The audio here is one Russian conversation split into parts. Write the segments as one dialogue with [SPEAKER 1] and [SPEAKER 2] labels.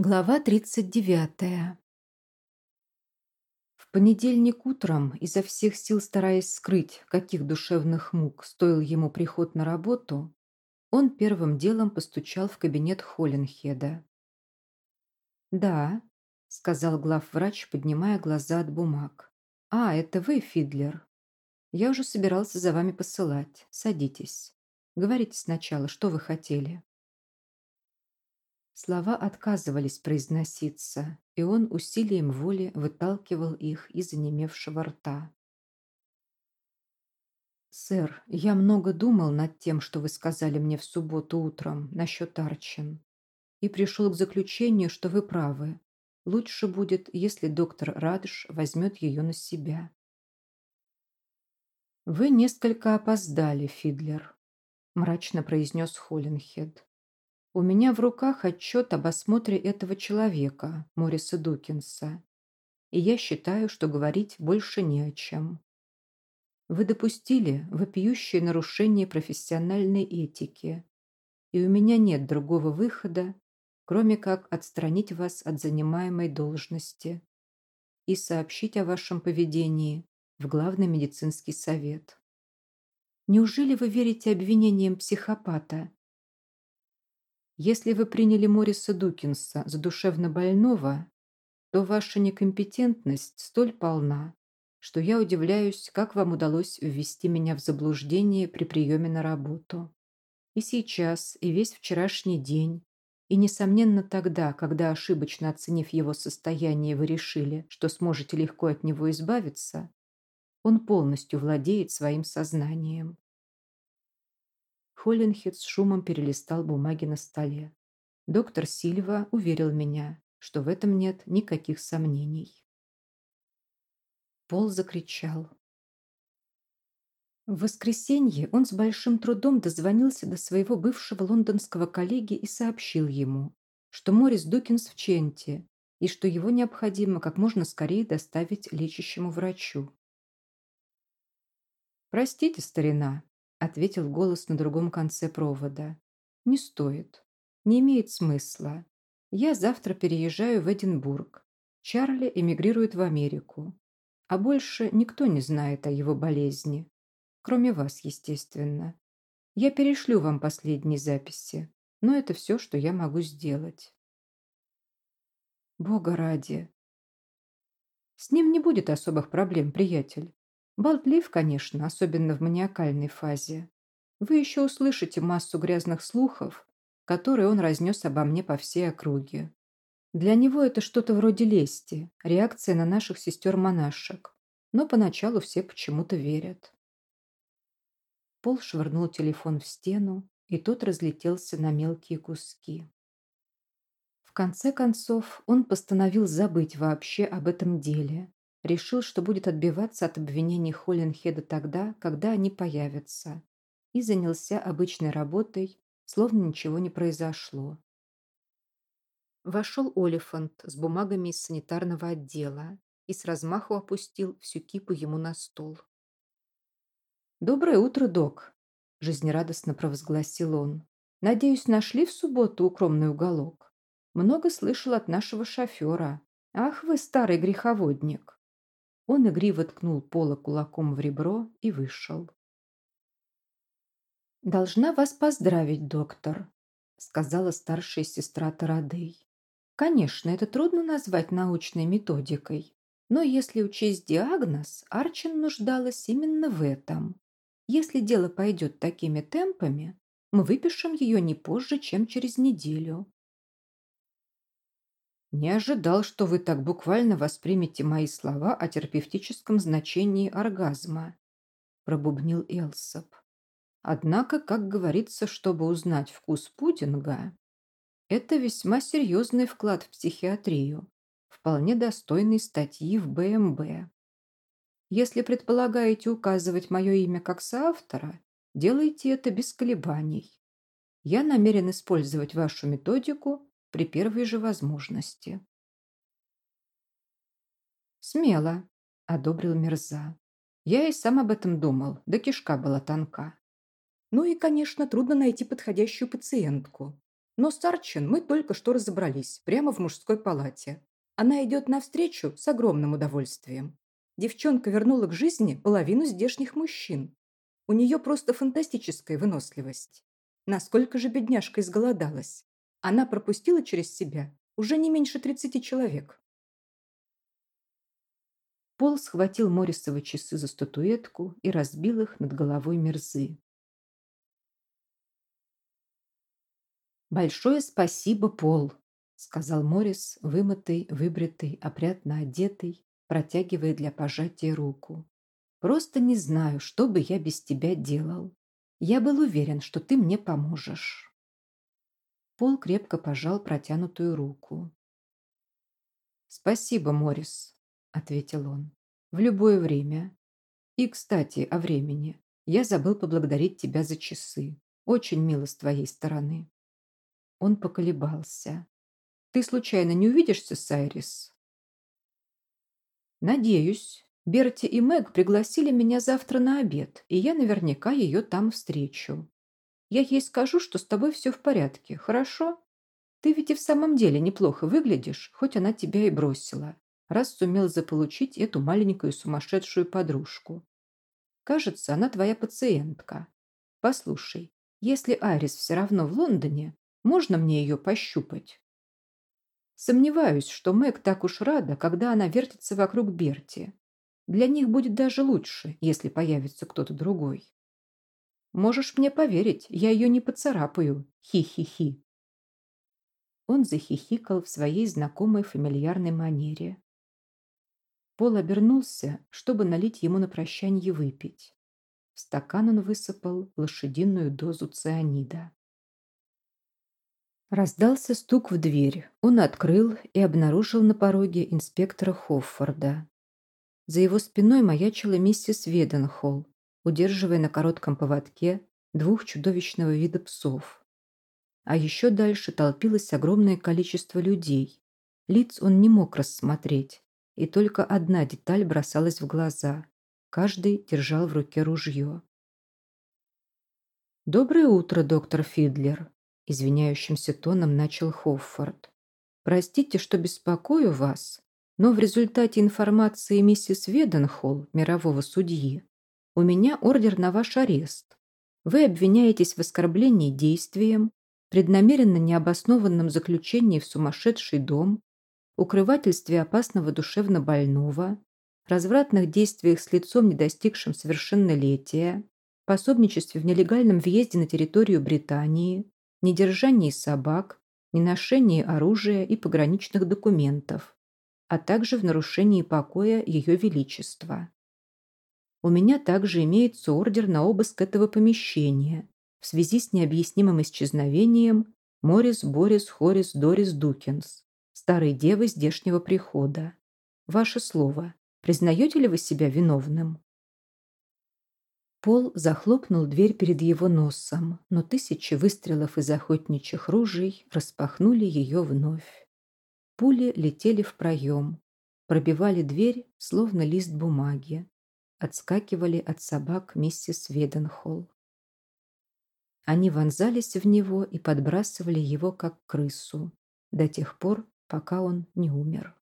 [SPEAKER 1] Глава 39. В понедельник утром, изо всех сил стараясь скрыть, каких душевных мук стоил ему приход на работу, он первым делом постучал в кабинет Холленхеда. «Да», — сказал главврач, поднимая глаза от бумаг. «А, это вы, Фидлер? Я уже собирался за вами посылать. Садитесь. Говорите сначала, что вы хотели». Слова отказывались произноситься, и он усилием воли выталкивал их из онемевшего рта. «Сэр, я много думал над тем, что вы сказали мне в субботу утром насчет Арчин, и пришел к заключению, что вы правы. Лучше будет, если доктор Радыш возьмет ее на себя». «Вы несколько опоздали, Фидлер», – мрачно произнес Холленхед. У меня в руках отчет об осмотре этого человека, Мориса Дукинса, и я считаю, что говорить больше не о чем. Вы допустили вопиющее нарушение профессиональной этики, и у меня нет другого выхода, кроме как отстранить вас от занимаемой должности и сообщить о вашем поведении в Главный медицинский совет. Неужели вы верите обвинениям психопата, если вы приняли Мориса Дукинса за душевно больного, то ваша некомпетентность столь полна, что я удивляюсь, как вам удалось ввести меня в заблуждение при приеме на работу. И сейчас, и весь вчерашний день, и, несомненно, тогда, когда, ошибочно оценив его состояние, вы решили, что сможете легко от него избавиться, он полностью владеет своим сознанием. Холленхед с шумом перелистал бумаги на столе. Доктор Сильва уверил меня, что в этом нет никаких сомнений. Пол закричал. В воскресенье он с большим трудом дозвонился до своего бывшего лондонского коллеги и сообщил ему, что Морис Дукинс в Ченте и что его необходимо как можно скорее доставить лечащему врачу. «Простите, старина», ответил голос на другом конце провода. «Не стоит. Не имеет смысла. Я завтра переезжаю в Эдинбург. Чарли эмигрирует в Америку. А больше никто не знает о его болезни. Кроме вас, естественно. Я перешлю вам последние записи, но это все, что я могу сделать». «Бога ради!» «С ним не будет особых проблем, приятель. Болтлив, конечно, особенно в маниакальной фазе. Вы еще услышите массу грязных слухов, которые он разнес обо мне по всей округе. Для него это что-то вроде лести, реакция на наших сестер-монашек. Но поначалу все почему-то верят. Пол швырнул телефон в стену, и тот разлетелся на мелкие куски. В конце концов, он постановил забыть вообще об этом деле решил, что будет отбиваться от обвинений Холленхеда тогда, когда они появятся, и занялся обычной работой, словно ничего не произошло. Вошел Олифант с бумагами из санитарного отдела и с размаху опустил всю кипу ему на стол. «Доброе утро, док!» – жизнерадостно провозгласил он. «Надеюсь, нашли в субботу укромный уголок? Много слышал от нашего шофера. Ах вы, старый греховодник!» Он игриво ткнул Пола кулаком в ребро и вышел. «Должна вас поздравить, доктор», — сказала старшая сестра Тарадей. «Конечно, это трудно назвать научной методикой, но если учесть диагноз, Арчин нуждалась именно в этом. Если дело пойдет такими темпами, мы выпишем ее не позже, чем через неделю. Не ожидал, что вы так буквально воспримете мои слова о терапевтическом значении оргазма, пробубнил Элсоп. Однако, как говорится, чтобы узнать вкус пудинга, это весьма серьезный вклад в психиатрию, вполне достойный статьи в БМБ. Если предполагаете указывать мое имя как соавтора, делайте это без колебаний. Я намерен использовать вашу методику при первой же возможности. «Смело», — одобрил Мирза. «Я и сам об этом думал, да кишка была тонка. Ну и, конечно, трудно найти подходящую пациентку.
[SPEAKER 2] Но с Арчин мы только что разобрались, прямо в мужской палате. Она идет навстречу с огромным удовольствием. Девчонка вернула к жизни половину здешних мужчин. У нее просто фантастическая выносливость. Насколько же бедняжка изголодалась. Она пропустила через себя уже не меньше 30 человек.
[SPEAKER 1] Пол схватил Морисовы часы за статуэтку и разбил их над головой мерзы. «Большое спасибо, Пол», — сказал Морис, вымытый, выбритый, опрятно одетый, протягивая для пожатия руку. «Просто не знаю, что бы я без тебя делал. Я был уверен, что ты мне поможешь». Пол крепко пожал протянутую руку. «Спасибо, Морис», — ответил он. «В любое время. И, кстати, о времени. Я забыл поблагодарить тебя за часы. Очень мило с твоей стороны». Он поколебался. «Ты случайно не увидишься с Айрис?» «Надеюсь. Берти и Мэг пригласили меня завтра на обед, и я наверняка ее там встречу. Я ей скажу, что с тобой все в порядке, хорошо? Ты ведь и в самом деле неплохо выглядишь, хоть она тебя и бросила раз сумел заполучить эту маленькую сумасшедшую подружку. Кажется, она твоя пациентка. Послушай, если Арис все равно в Лондоне, можно мне ее пощупать? Сомневаюсь, что Мэг так уж рада, когда она вертится вокруг Берти. Для них будет даже лучше, если появится кто-то другой. Можешь мне поверить, я ее не поцарапаю. Хи-хи-хи. Он захихикал в своей знакомой фамильярной манере. Пол обернулся, чтобы налить ему на прощанье выпить. В стакан он высыпал лошадиную дозу цианида. Раздался стук в дверь. Он открыл и обнаружил на пороге инспектора Хоффорда. За его спиной маячила миссис Веденхолл, удерживая на коротком поводке двух чудовищного вида псов. А еще дальше толпилось огромное количество людей. Лиц он не мог рассмотреть, и только одна деталь бросалась в глаза. Каждый держал в руке ружье. «Доброе утро, доктор Фидлер», – извиняющимся тоном начал Хоффорд. «Простите, что беспокою вас, но в результате информации миссис Веденхолл, мирового судьи, у меня ордер на ваш арест. Вы обвиняетесь в оскорблении действием, преднамеренно необоснованном заключении в сумасшедший дом, укрывательстве опасного душевно больного, развратных действиях с лицом, не достигшим совершеннолетия, пособничестве в нелегальном въезде на территорию Британии, недержании собак, неношении оружия и пограничных документов, а также в нарушении покоя Ее Величества. У меня также имеется ордер на обыск этого помещения в связи с необъяснимым исчезновением Морис Борис Хорис Дорис Дукинс, старой девы здешнего прихода. Ваше слово, признаете ли вы себя виновным?» Пол захлопнул дверь перед его носом, но тысячи выстрелов из охотничьих ружей распахнули ее вновь. Пули летели в проем, пробивали дверь, словно лист бумаги, отскакивали от собак миссис Веденхолл. Они вонзались в него и подбрасывали его, как крысу, до тех пор, пока он не умер.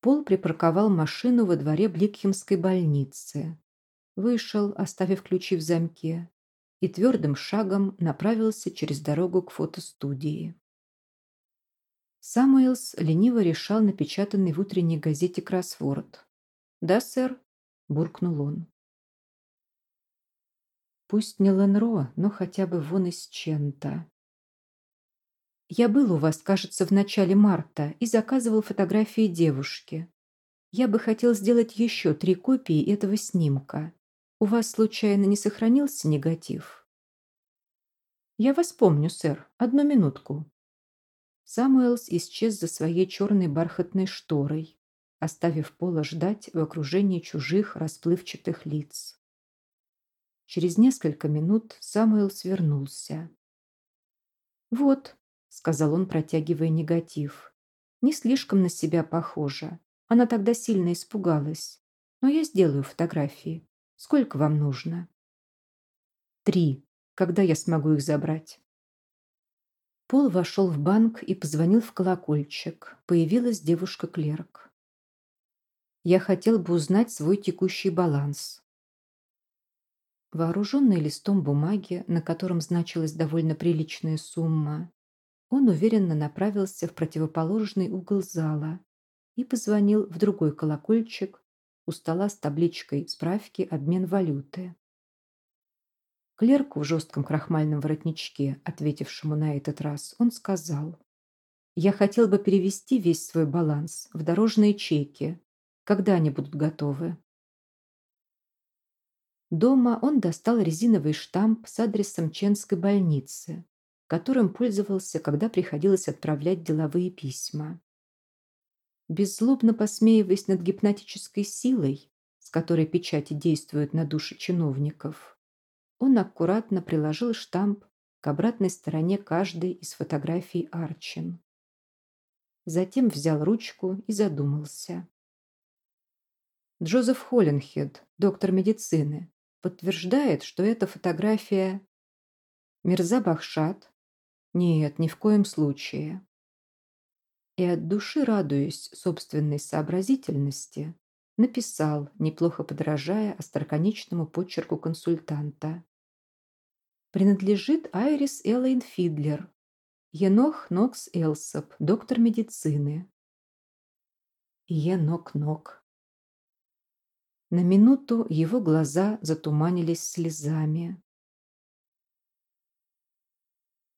[SPEAKER 1] Пол припарковал машину во дворе Бликхемской больницы, вышел, оставив ключи в замке, и твердым шагом направился через дорогу к фотостудии. Самуэлс лениво решал напечатанный в утренней газете кроссворд. «Да, сэр», – буркнул он. «Пусть не Ленро, но хотя бы вон из Чента. Я был у вас, кажется, в начале марта и заказывал фотографии девушки. Я бы хотел сделать еще три копии этого снимка. У вас, случайно, не сохранился негатив? Я вас помню, сэр. Одну минутку. Самуэлс исчез за своей черной бархатной шторой, оставив Пола ждать в окружении чужих расплывчатых лиц. Через несколько минут Самуэлс вернулся. «Вот», сказал он, протягивая негатив. Не слишком на себя похожа. Она тогда сильно испугалась. Но я сделаю фотографии. Сколько вам нужно? Три, Когда я смогу их забрать? Пол вошел в банк и позвонил в колокольчик. Появилась девушка-клерк. Я хотел бы узнать свой текущий баланс. Вооруженный листом бумаги, на котором значилась довольно приличная сумма, он уверенно направился в противоположный угол зала и позвонил в другой колокольчик у стола с табличкой «Справки обмен валюты». Клерку в жестком крахмальном воротничке, ответившему на этот раз, он сказал, «Я хотел бы перевести весь свой баланс в дорожные чеки. Когда они будут готовы?» Дома он достал резиновый штамп с адресом Ченской больницы, которым пользовался, когда приходилось отправлять деловые письма. Беззлобно посмеиваясь над гипнотической силой, с которой печати действуют на души чиновников, он аккуратно приложил штамп к обратной стороне каждой из фотографий Арчин. Затем взял ручку и задумался. Джозеф Холленхед, доктор медицины, подтверждает, что эта фотография Мирза Бахшат? Нет, ни в коем случае. И от души радуясь собственной сообразительности, написал, неплохо подражая остроконечному почерку консультанта принадлежит Айрис Эллен Фидлер, Енох Нокс Элсоп, доктор медицины. Енок-нок. На минуту его глаза затуманились слезами.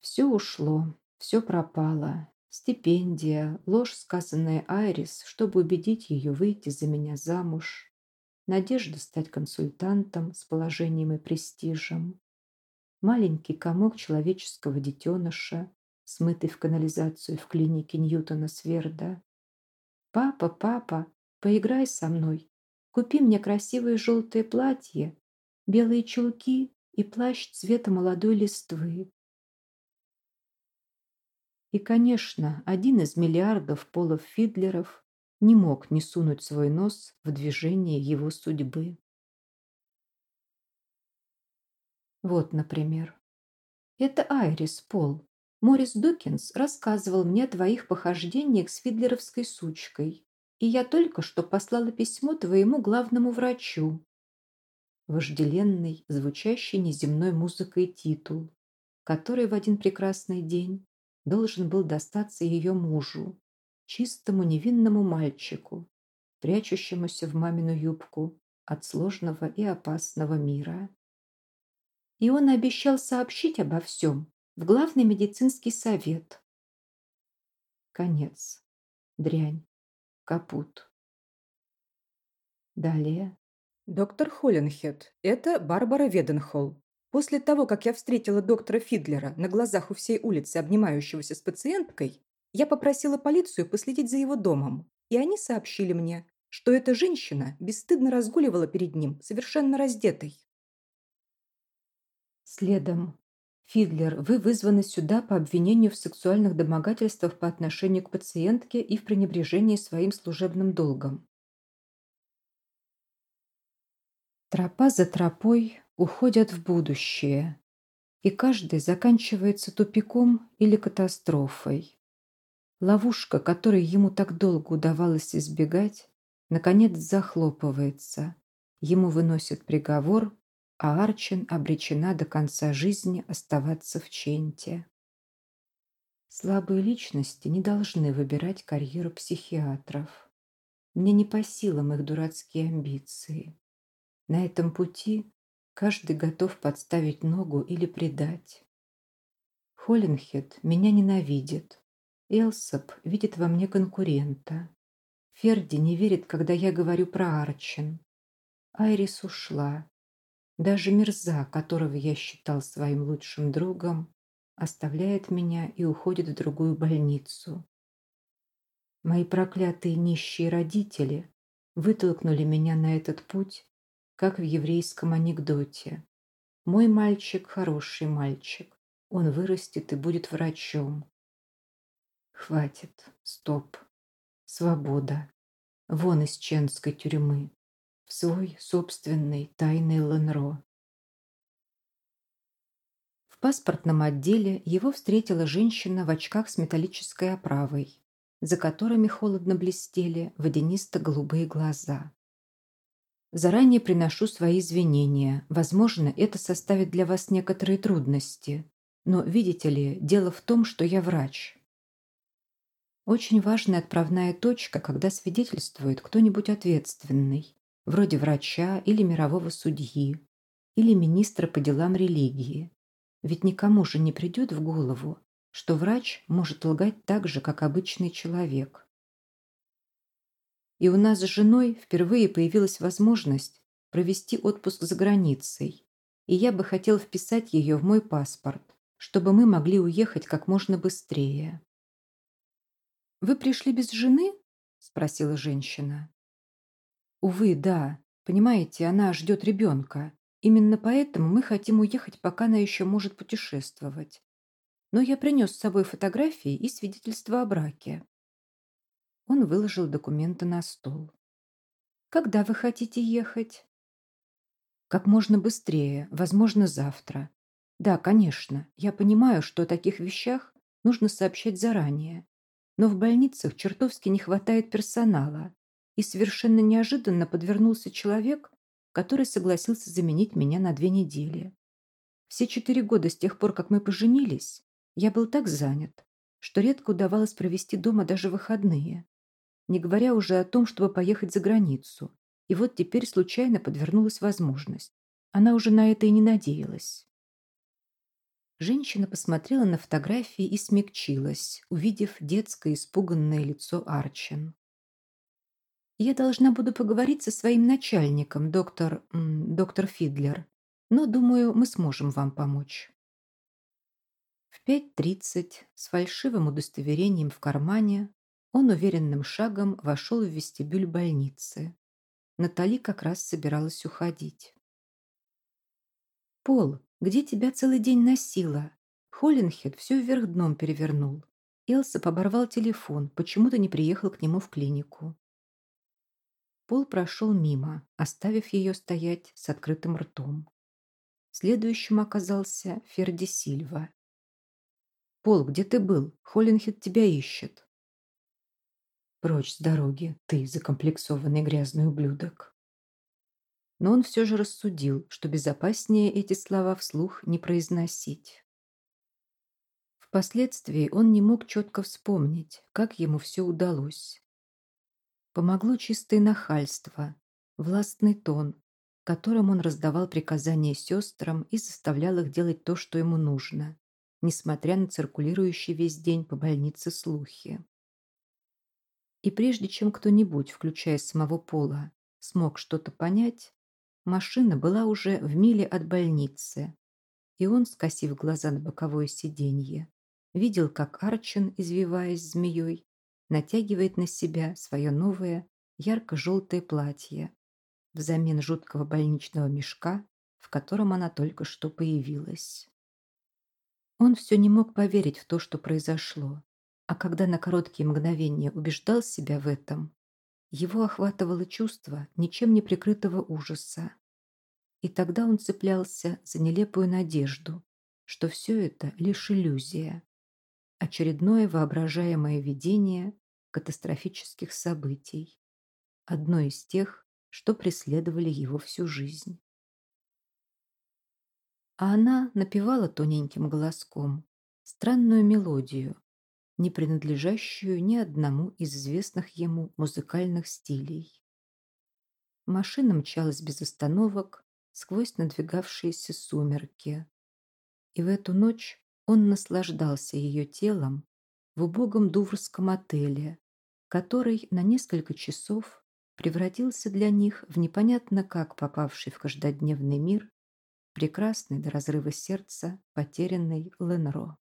[SPEAKER 1] Все ушло, все пропало. Стипендия, ложь, сказанная Айрис, чтобы убедить ее выйти за меня замуж, надежда стать консультантом с положением и престижем маленький комок человеческого детеныша, смытый в канализацию в клинике Ньютона Сверда. «Папа, папа, поиграй со мной. Купи мне красивое желтое платье, белые чулки и плащ цвета молодой листвы». И, конечно, один из миллиардов полов Фидлеров не мог не сунуть свой нос в движение его судьбы. Вот, например. Это Айрис Пол. Морис Дукинс рассказывал мне о твоих похождениях с фидлеровской сучкой, и я только что послала письмо твоему главному врачу. Вожделенный, звучащий неземной музыкой титул, который в один прекрасный день должен был достаться ее мужу, чистому невинному мальчику, прячущемуся в мамину юбку от сложного и опасного мира и он обещал сообщить обо всем в главный медицинский совет. Конец. Дрянь. Капут. Далее.
[SPEAKER 2] Доктор Холленхед, это Барбара Веденхолл. После того, как я встретила доктора Фидлера на глазах у всей улицы, обнимающегося с пациенткой, я попросила полицию последить за его домом, и они сообщили мне, что эта женщина бесстыдно разгуливала перед ним, совершенно раздетой.
[SPEAKER 1] Следом. Фидлер, вы вызваны сюда по обвинению в сексуальных домогательствах по отношению к пациентке и в пренебрежении своим служебным долгом. Тропа за тропой уходят в будущее, и каждый заканчивается тупиком или катастрофой. Ловушка, которой ему так долго удавалось избегать, наконец захлопывается. Ему выносят приговор, а Арчин обречена до конца жизни оставаться в Ченте. Слабые личности не должны выбирать карьеру психиатров. Мне не по силам их дурацкие амбиции. На этом пути каждый готов подставить ногу или предать. Холлинхед меня ненавидит. Элсоп видит во мне конкурента. Ферди не верит, когда я говорю про Арчин. Айрис ушла. Даже Мирза, которого я считал своим лучшим другом, оставляет меня и уходит в другую больницу. Мои проклятые нищие родители вытолкнули меня на этот путь, как в еврейском анекдоте. Мой мальчик – хороший мальчик. Он вырастет и будет врачом. Хватит. Стоп. Свобода. Вон из ченской тюрьмы в свой собственный тайный Ленро. паспортном отделе его встретила женщина в очках с металлической оправой, за которыми холодно блестели водянисто-голубые глаза. Заранее приношу свои извинения. Возможно, это составит для вас некоторые трудности. Но, видите ли, дело в том, что я врач. Очень важная отправная точка, когда свидетельствует кто-нибудь ответственный, вроде врача или мирового судьи, или министра по делам религии. Ведь никому же не придет в голову, что врач может лгать так же, как обычный человек. И у нас с женой впервые появилась возможность провести отпуск за границей, и я бы хотел вписать ее в мой паспорт, чтобы мы могли уехать как можно быстрее. «Вы пришли без жены?» – спросила женщина. «Увы, да. Понимаете, она ждет ребенка, Именно поэтому мы хотим уехать, пока она еще может путешествовать. Но я принес с собой фотографии и свидетельство о браке. Он выложил документы на стол. «Когда вы хотите ехать?» «Как можно быстрее, возможно, завтра. Да, конечно, я понимаю, что о таких вещах нужно сообщать заранее. Но в больницах чертовски не хватает персонала, и совершенно неожиданно подвернулся человек, который согласился заменить меня на две недели. Все четыре года с тех пор, как мы поженились, я был так занят, что редко удавалось провести дома даже выходные, не говоря уже о том, чтобы поехать за границу. И вот теперь случайно подвернулась возможность. Она уже на это и не надеялась. Женщина посмотрела на фотографии и смягчилась, увидев детское испуганное лицо Арчин. Я должна буду поговорить со своим начальником, доктор... доктор Фидлер. Но, думаю, мы сможем вам помочь. В 5.30 с фальшивым удостоверением в кармане он уверенным шагом вошел в вестибюль больницы. Натали как раз собиралась уходить. «Пол, где тебя целый день носила?» Холлинхед все вверх дном перевернул. Элса оборвал телефон, почему-то не приехал к нему в клинику. Пол прошел мимо, оставив ее стоять с открытым ртом. Следующим оказался Ферди Сильва. «Пол, где ты был? Холлинхед тебя ищет». «Прочь с дороги, ты, закомплексованный грязный ублюдок». Но он все же рассудил, что безопаснее эти слова вслух не произносить. Впоследствии он не мог четко вспомнить, как ему все удалось. Помогло чистое нахальство, властный тон, которым он раздавал приказания сестрам и заставлял их делать то, что ему нужно, несмотря на циркулирующие весь день по больнице слухи. И прежде чем кто-нибудь, включая самого Пола, смог что-то понять, машина была уже в миле от больницы, и он, скосив глаза на боковое сиденье, видел, как Арчин, извиваясь змеей, натягивает на себя свое новое ярко-желтое платье взамен жуткого больничного мешка, в котором она только что появилась. Он все не мог поверить в то, что произошло, а когда на короткие мгновения убеждал себя в этом, его охватывало чувство ничем не прикрытого ужаса. И тогда он цеплялся за нелепую надежду, что все это лишь иллюзия, очередное воображаемое видение катастрофических событий, одно из тех, что преследовали его всю жизнь. А она напевала тоненьким голоском странную мелодию, не принадлежащую ни одному из известных ему музыкальных стилей. Машина мчалась без остановок сквозь надвигавшиеся сумерки. И в эту ночь он наслаждался ее телом в убогом дуврском отеле, который на несколько часов превратился для них в непонятно как попавший в каждодневный мир прекрасный до разрыва сердца потерянный Ленро.